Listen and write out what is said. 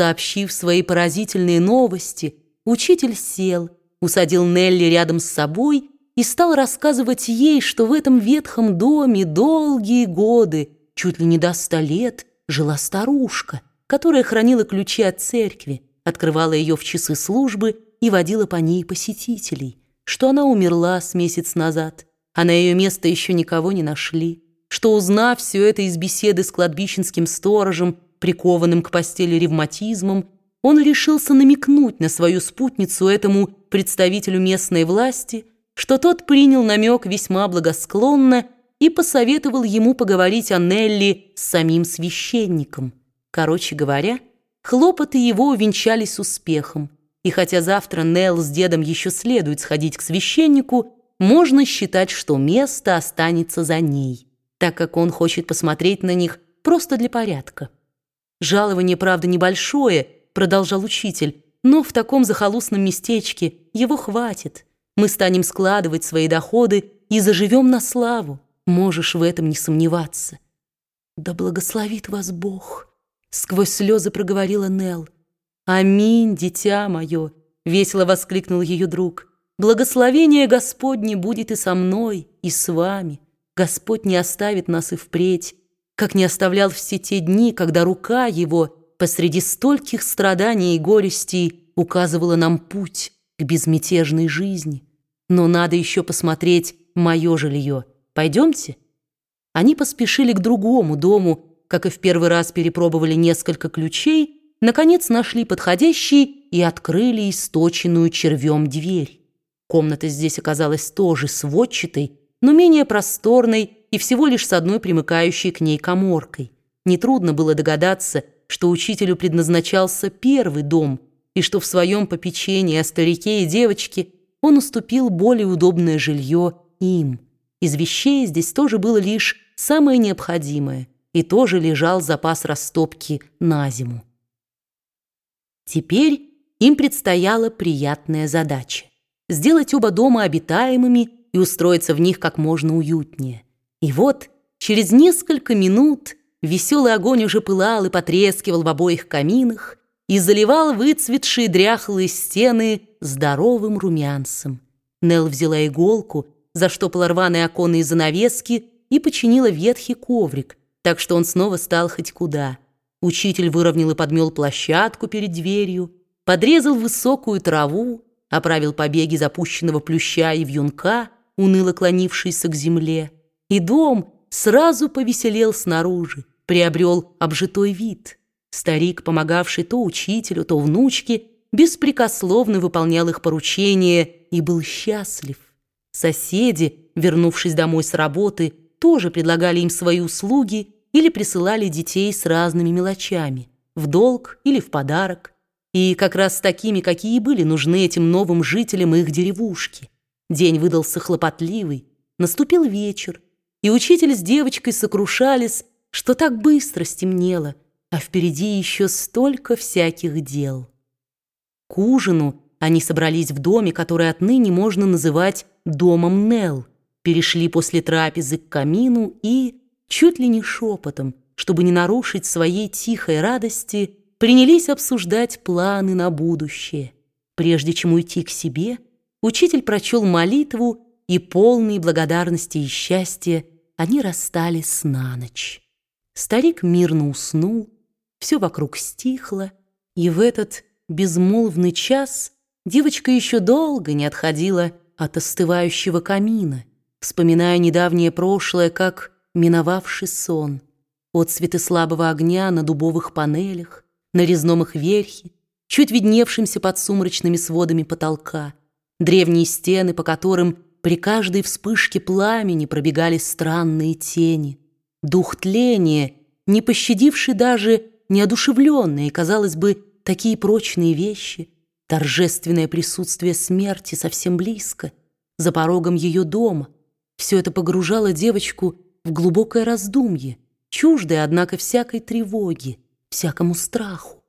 Сообщив свои поразительные новости, учитель сел, усадил Нелли рядом с собой и стал рассказывать ей, что в этом ветхом доме долгие годы, чуть ли не до ста лет, жила старушка, которая хранила ключи от церкви, открывала ее в часы службы и водила по ней посетителей, что она умерла с месяц назад, а на ее место еще никого не нашли, что, узнав все это из беседы с кладбищенским сторожем, прикованным к постели ревматизмом, он решился намекнуть на свою спутницу этому представителю местной власти, что тот принял намек весьма благосклонно и посоветовал ему поговорить о Нелли с самим священником. Короче говоря, хлопоты его увенчались успехом, и хотя завтра Нелл с дедом еще следует сходить к священнику, можно считать, что место останется за ней, так как он хочет посмотреть на них просто для порядка. Жалование, правда, небольшое, продолжал учитель, но в таком захолустном местечке его хватит. Мы станем складывать свои доходы и заживем на славу. Можешь в этом не сомневаться. Да благословит вас Бог, сквозь слезы проговорила Нелл. Аминь, дитя мое, весело воскликнул ее друг. Благословение Господне будет и со мной, и с вами. Господь не оставит нас и впредь как не оставлял все те дни, когда рука его посреди стольких страданий и горестей указывала нам путь к безмятежной жизни. Но надо еще посмотреть мое жилье. Пойдемте?» Они поспешили к другому дому, как и в первый раз перепробовали несколько ключей, наконец нашли подходящий и открыли источенную червем дверь. Комната здесь оказалась тоже сводчатой, но менее просторной и всего лишь с одной примыкающей к ней коморкой. Нетрудно было догадаться, что учителю предназначался первый дом, и что в своем попечении о старике и девочке он уступил более удобное жилье им. Из вещей здесь тоже было лишь самое необходимое, и тоже лежал запас растопки на зиму. Теперь им предстояла приятная задача – сделать оба дома обитаемыми и устроиться в них как можно уютнее – и вот через несколько минут веселый огонь уже пылал и потрескивал в обоих каминах и заливал выцветшие дряхлые стены здоровым румянцем. Нелл взяла иголку, заштопала рваные оконные занавески и починила ветхий коврик, так что он снова стал хоть куда. Учитель выровнял и подмел площадку перед дверью, подрезал высокую траву, оправил побеги запущенного плюща и вьюнка, уныло клонившиеся к земле, и дом сразу повеселел снаружи, приобрел обжитой вид. Старик, помогавший то учителю, то внучке, беспрекословно выполнял их поручения и был счастлив. Соседи, вернувшись домой с работы, тоже предлагали им свои услуги или присылали детей с разными мелочами, в долг или в подарок, и как раз такими, какие были нужны этим новым жителям их деревушки. День выдался хлопотливый, наступил вечер, и учитель с девочкой сокрушались, что так быстро стемнело, а впереди еще столько всяких дел. К ужину они собрались в доме, который отныне можно называть домом Нелл, перешли после трапезы к камину и, чуть ли не шепотом, чтобы не нарушить своей тихой радости, принялись обсуждать планы на будущее. Прежде чем уйти к себе, учитель прочел молитву и полные благодарности и счастья они расстались на ночь. Старик мирно уснул, все вокруг стихло, и в этот безмолвный час девочка еще долго не отходила от остывающего камина, вспоминая недавнее прошлое, как миновавший сон. Отцветы слабого огня на дубовых панелях, на резном их верхе, чуть видневшимся под сумрачными сводами потолка, древние стены, по которым при каждой вспышке пламени пробегали странные тени. Дух тления, не пощадивший даже неодушевленные, казалось бы, такие прочные вещи, торжественное присутствие смерти совсем близко, за порогом ее дома. Все это погружало девочку в глубокое раздумье, чуждое, однако, всякой тревоги, всякому страху.